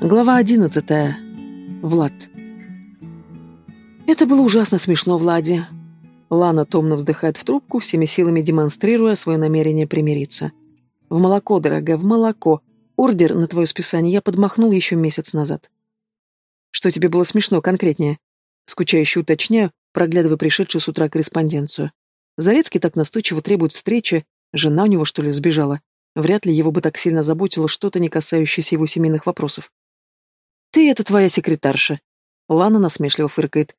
Глава одиннадцатая. Влад. Это было ужасно смешно, Влади. Лана томно вздыхает в трубку, всеми силами демонстрируя свое намерение примириться. В молоко, дорогая, в молоко. Ордер на твое списание я подмахнул еще месяц назад. Что тебе было смешно конкретнее? Скучающе уточняю, проглядывая пришедшую с утра корреспонденцию. Зарецкий так настойчиво требует встречи, жена у него, что ли, сбежала. Вряд ли его бы так сильно заботило что-то, не касающееся его семейных вопросов. «Ты — это твоя секретарша», — Лана насмешливо фыркает.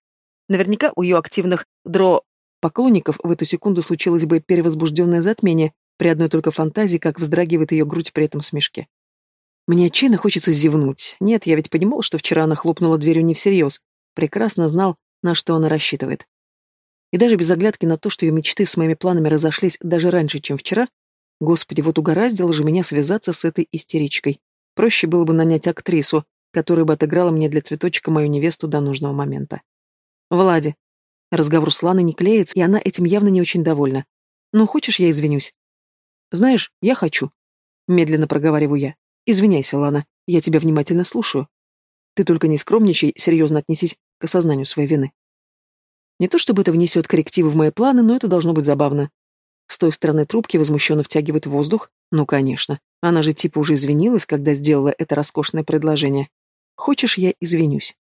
Наверняка у ее активных дро... поклонников в эту секунду случилось бы перевозбужденное затмение при одной только фантазии, как вздрагивает ее грудь при этом смешке. Мне отчаянно хочется зевнуть. Нет, я ведь понимал, что вчера она хлопнула дверью не всерьез. Прекрасно знал, на что она рассчитывает. И даже без оглядки на то, что ее мечты с моими планами разошлись даже раньше, чем вчера, господи, вот угораздило же меня связаться с этой истеричкой. Проще было бы нанять актрису, которая бы отыграла мне для цветочка мою невесту до нужного момента. Влади. Разговор с Ланой не клеится, и она этим явно не очень довольна. Ну, хочешь, я извинюсь? Знаешь, я хочу. Медленно проговариваю я. Извиняйся, Лана, я тебя внимательно слушаю. Ты только не скромничай, серьезно отнесись к осознанию своей вины. Не то чтобы это внесет коррективы в мои планы, но это должно быть забавно. С той стороны трубки возмущенно втягивает воздух. Ну, конечно. Она же типа уже извинилась, когда сделала это роскошное предложение. Хочешь, я извинюсь?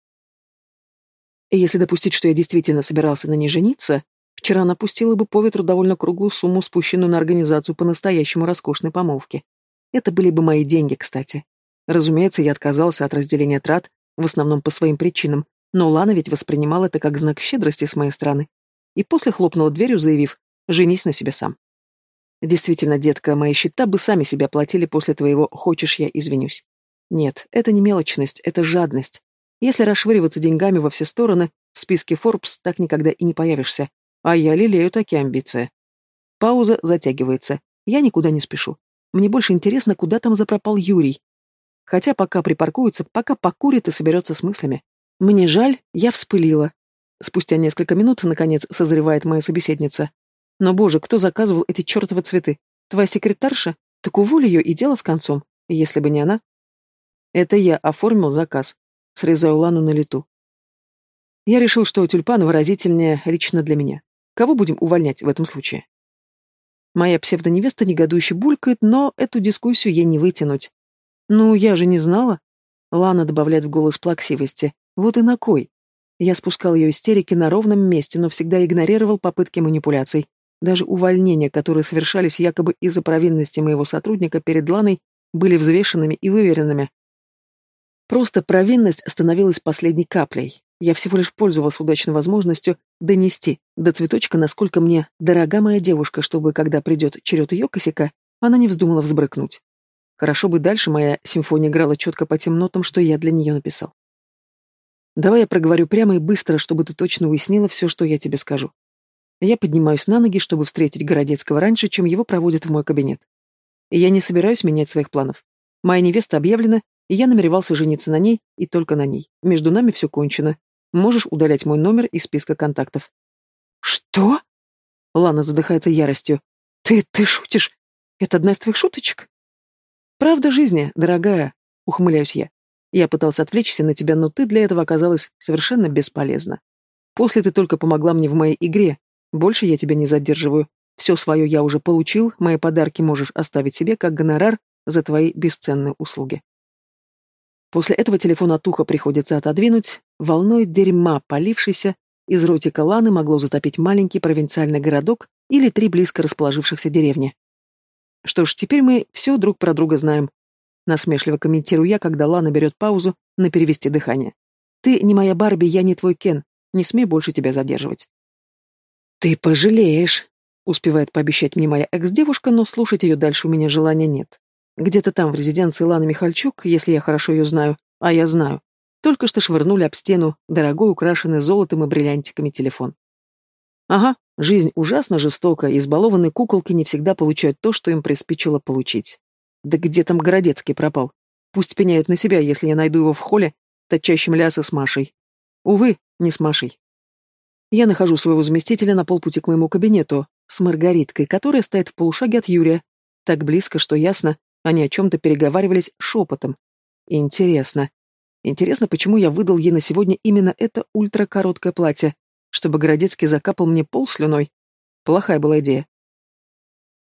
И если допустить, что я действительно собирался на ней жениться, вчера она пустила бы по ветру довольно круглую сумму, спущенную на организацию по-настоящему роскошной помолвки. Это были бы мои деньги, кстати. Разумеется, я отказался от разделения трат, в основном по своим причинам, но Лана ведь воспринимала это как знак щедрости с моей стороны. И после хлопнула дверью, заявив «женись на себе сам». Действительно, детка, мои счета бы сами себя платили после твоего «хочешь, я извинюсь». Нет, это не мелочность, это жадность. Если расшвыриваться деньгами во все стороны, в списке Forbes так никогда и не появишься. А я лелею такие амбиции. Пауза затягивается. Я никуда не спешу. Мне больше интересно, куда там запропал Юрий. Хотя пока припаркуется, пока покурит и соберется с мыслями. Мне жаль, я вспылила. Спустя несколько минут, наконец, созревает моя собеседница. Но, боже, кто заказывал эти чертовы цветы? Твоя секретарша? Так уволь ее и дело с концом. Если бы не она. Это я оформил заказ. Срезаю Лану на лету. Я решил, что тюльпан выразительнее лично для меня. Кого будем увольнять в этом случае? Моя псевдоневеста негодующе булькает, но эту дискуссию ей не вытянуть. Ну, я же не знала. Лана добавляет в голос плаксивости. Вот и на кой. Я спускал ее истерики на ровном месте, но всегда игнорировал попытки манипуляций. Даже увольнения, которые совершались якобы из-за провинности моего сотрудника перед Ланой, были взвешенными и выверенными. Просто провинность становилась последней каплей. Я всего лишь пользовался удачной возможностью донести до цветочка, насколько мне дорога моя девушка, чтобы, когда придет черед ее косяка, она не вздумала взбрыкнуть. Хорошо бы дальше моя симфония играла четко по тем нотам, что я для нее написал. Давай я проговорю прямо и быстро, чтобы ты точно уяснила все, что я тебе скажу. Я поднимаюсь на ноги, чтобы встретить Городецкого раньше, чем его проводят в мой кабинет. И я не собираюсь менять своих планов. Моя невеста объявлена, и я намеревался жениться на ней и только на ней. Между нами все кончено. Можешь удалять мой номер из списка контактов. Что? Лана задыхается яростью. Ты, ты шутишь? Это одна из твоих шуточек? Правда жизни, дорогая, ухмыляюсь я. Я пытался отвлечься на тебя, но ты для этого оказалась совершенно бесполезна. После ты только помогла мне в моей игре. Больше я тебя не задерживаю. Все свое я уже получил, мои подарки можешь оставить себе как гонорар за твои бесценные услуги. После этого телефон от уха приходится отодвинуть, волной дерьма, полившейся, из ротика Ланы могло затопить маленький провинциальный городок или три близко расположившихся деревни. Что ж, теперь мы все друг про друга знаем. Насмешливо комментирую я, когда Лана берет паузу на перевести дыхание. Ты не моя Барби, я не твой Кен. Не смей больше тебя задерживать. Ты пожалеешь, успевает пообещать мне моя экс-девушка, но слушать ее дальше у меня желания нет. Где-то там, в резиденции Ланы Михальчук, если я хорошо ее знаю, а я знаю, только что швырнули об стену дорогой, украшенный золотом и бриллиантиками телефон. Ага, жизнь ужасно жестока, избалованные куколки не всегда получают то, что им приспичило получить. Да где там Городецкий пропал? Пусть пеняет на себя, если я найду его в холле, точащим лясы с Машей. Увы, не с Машей. Я нахожу своего заместителя на полпути к моему кабинету, с Маргариткой, которая стоит в полушаге от Юрия, так близко, что ясно, они о чем-то переговаривались шепотом. Интересно, Интересно, почему я выдал ей на сегодня именно это ультракороткое платье, чтобы Городецкий закапал мне пол слюной? Плохая была идея.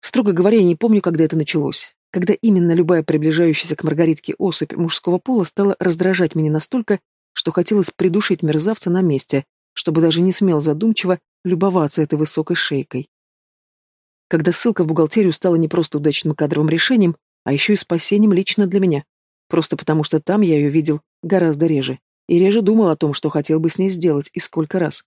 Строго говоря, я не помню, когда это началось. Когда именно любая приближающаяся к Маргаритке особь мужского пола стала раздражать меня настолько, что хотелось придушить мерзавца на месте, чтобы даже не смел задумчиво любоваться этой высокой шейкой. Когда ссылка в бухгалтерию стала не просто удачным кадровым решением, а еще и спасением лично для меня. Просто потому, что там я ее видел гораздо реже. И реже думал о том, что хотел бы с ней сделать и сколько раз.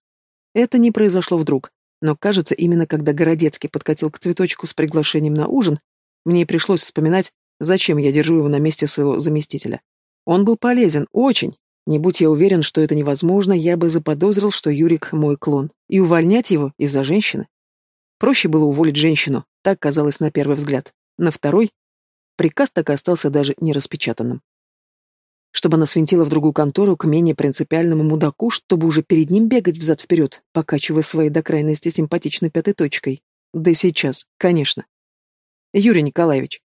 Это не произошло вдруг, но, кажется, именно когда Городецкий подкатил к цветочку с приглашением на ужин, мне пришлось вспоминать, зачем я держу его на месте своего заместителя. Он был полезен, очень. Не будь я уверен, что это невозможно, я бы заподозрил, что Юрик мой клон, и увольнять его из-за женщины. Проще было уволить женщину, так казалось на первый взгляд. На второй приказ так и остался даже не распечатанным чтобы она свинтила в другую контору к менее принципиальному мудаку, чтобы уже перед ним бегать взад-вперед, покачивая своей до крайности симпатичной пятой точкой. Да сейчас, конечно. Юрий Николаевич.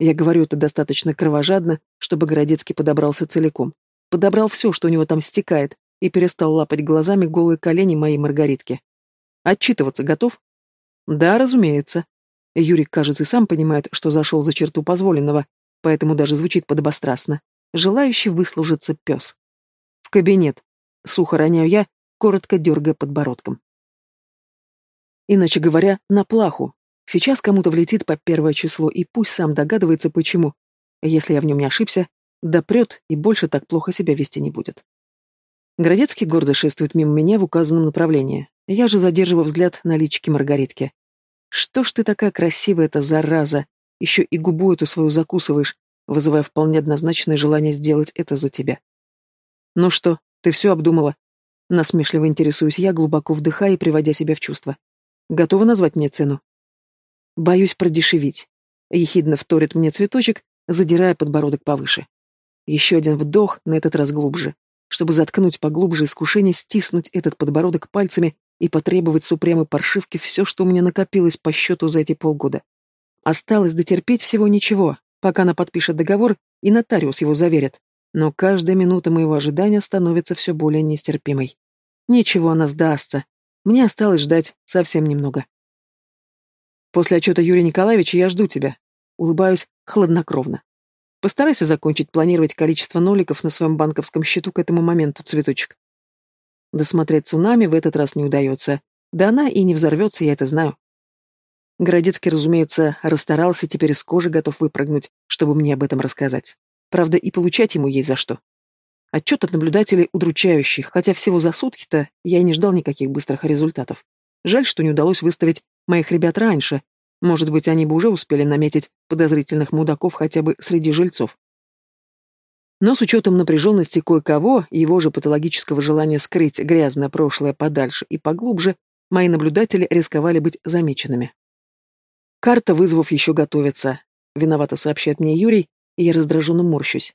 Я говорю это достаточно кровожадно, чтобы Городецкий подобрался целиком. Подобрал все, что у него там стекает, и перестал лапать глазами голые колени моей Маргаритки. Отчитываться готов? Да, разумеется. Юрик, кажется, сам понимает, что зашел за черту позволенного, поэтому даже звучит подобострастно желающий выслужиться пес. В кабинет. Сухо роняю я, коротко дергая подбородком. Иначе говоря, на плаху. Сейчас кому-то влетит по первое число, и пусть сам догадывается, почему. Если я в нем не ошибся, допрет и больше так плохо себя вести не будет. Городецкий гордо шествует мимо меня в указанном направлении. Я же задерживаю взгляд на личике Маргаритки. Что ж ты такая красивая эта зараза? Еще и губу эту свою закусываешь, вызывая вполне однозначное желание сделать это за тебя. «Ну что, ты все обдумала?» Насмешливо интересуюсь я, глубоко вдыхая и приводя себя в чувство. «Готова назвать мне цену?» «Боюсь продешевить», — ехидно вторит мне цветочек, задирая подбородок повыше. Еще один вдох, на этот раз глубже, чтобы заткнуть поглубже искушение стиснуть этот подбородок пальцами и потребовать с упрямой паршивки все, что у меня накопилось по счету за эти полгода. Осталось дотерпеть всего ничего, пока она подпишет договор и нотариус его заверит. Но каждая минута моего ожидания становится все более нестерпимой. Ничего, она сдастся. Мне осталось ждать совсем немного. После отчета Юрия Николаевича я жду тебя. Улыбаюсь хладнокровно. Постарайся закончить планировать количество ноликов на своем банковском счету к этому моменту, цветочек. Досмотреть цунами в этот раз не удается. Да она и не взорвется, я это знаю. Городецкий, разумеется, расстарался, теперь из кожи готов выпрыгнуть, чтобы мне об этом рассказать. Правда, и получать ему есть за что. Отчет от наблюдателей удручающий, хотя всего за сутки-то я и не ждал никаких быстрых результатов. Жаль, что не удалось выставить моих ребят раньше. Может быть, они бы уже успели наметить подозрительных мудаков хотя бы среди жильцов. Но с учетом напряженности кое-кого и его же патологического желания скрыть грязное прошлое подальше и поглубже, мои наблюдатели рисковали быть замеченными. Карта вызовов еще готовится. Виновато сообщает мне Юрий, и я раздраженно морщусь.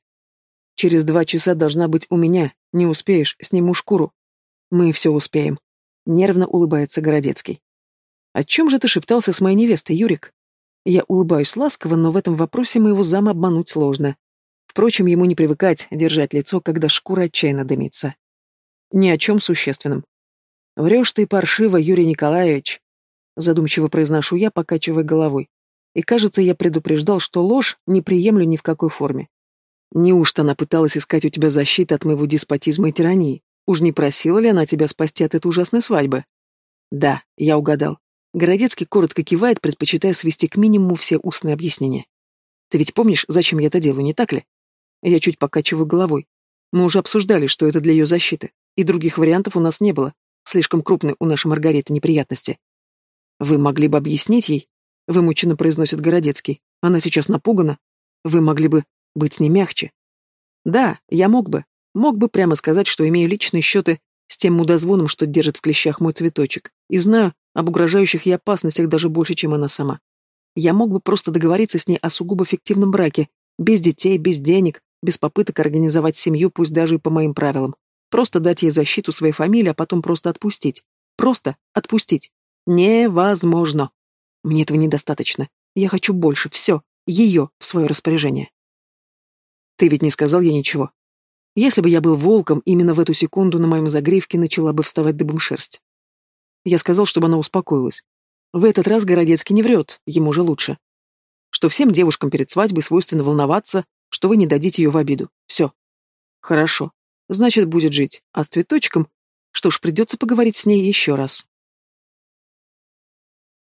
Через два часа должна быть у меня. Не успеешь, сниму шкуру. Мы все успеем. Нервно улыбается Городецкий. О чем же ты шептался с моей невестой, Юрик? Я улыбаюсь ласково, но в этом вопросе моего зама обмануть сложно. Впрочем, ему не привыкать держать лицо, когда шкура отчаянно дымится. Ни о чем существенном. Врешь ты паршиво, Юрий Николаевич. Задумчиво произношу я, покачивая головой. И кажется, я предупреждал, что ложь не приемлю ни в какой форме. Неужто она пыталась искать у тебя защиты от моего деспотизма и тирании? Уж не просила ли она тебя спасти от этой ужасной свадьбы? Да, я угадал. Городецкий коротко кивает, предпочитая свести к минимуму все устные объяснения. Ты ведь помнишь, зачем я это делаю, не так ли? Я чуть покачиваю головой. Мы уже обсуждали, что это для ее защиты, и других вариантов у нас не было. Слишком крупны у нашей Маргариты неприятности. Вы могли бы объяснить ей? Вымученно произносит Городецкий. Она сейчас напугана. Вы могли бы быть с ней мягче. Да, я мог бы. Мог бы прямо сказать, что имею личные счеты с тем мудозвоном, что держит в клещах мой цветочек, и знаю об угрожающих ей опасностях даже больше, чем она сама. Я мог бы просто договориться с ней о сугубо фиктивном браке, без детей, без денег, без попыток организовать семью, пусть даже и по моим правилам. Просто дать ей защиту своей фамилии, а потом просто отпустить. Просто отпустить. Невозможно. Мне этого недостаточно. Я хочу больше, все, ее в свое распоряжение. Ты ведь не сказал ей ничего. Если бы я был волком, именно в эту секунду на моем загривке начала бы вставать дыбом шерсть. Я сказал, чтобы она успокоилась. В этот раз Городецкий не врет, ему же лучше. Что всем девушкам перед свадьбой свойственно волноваться, что вы не дадите ее в обиду. Все. Хорошо. Значит, будет жить. А с цветочком... Что ж, придется поговорить с ней еще раз.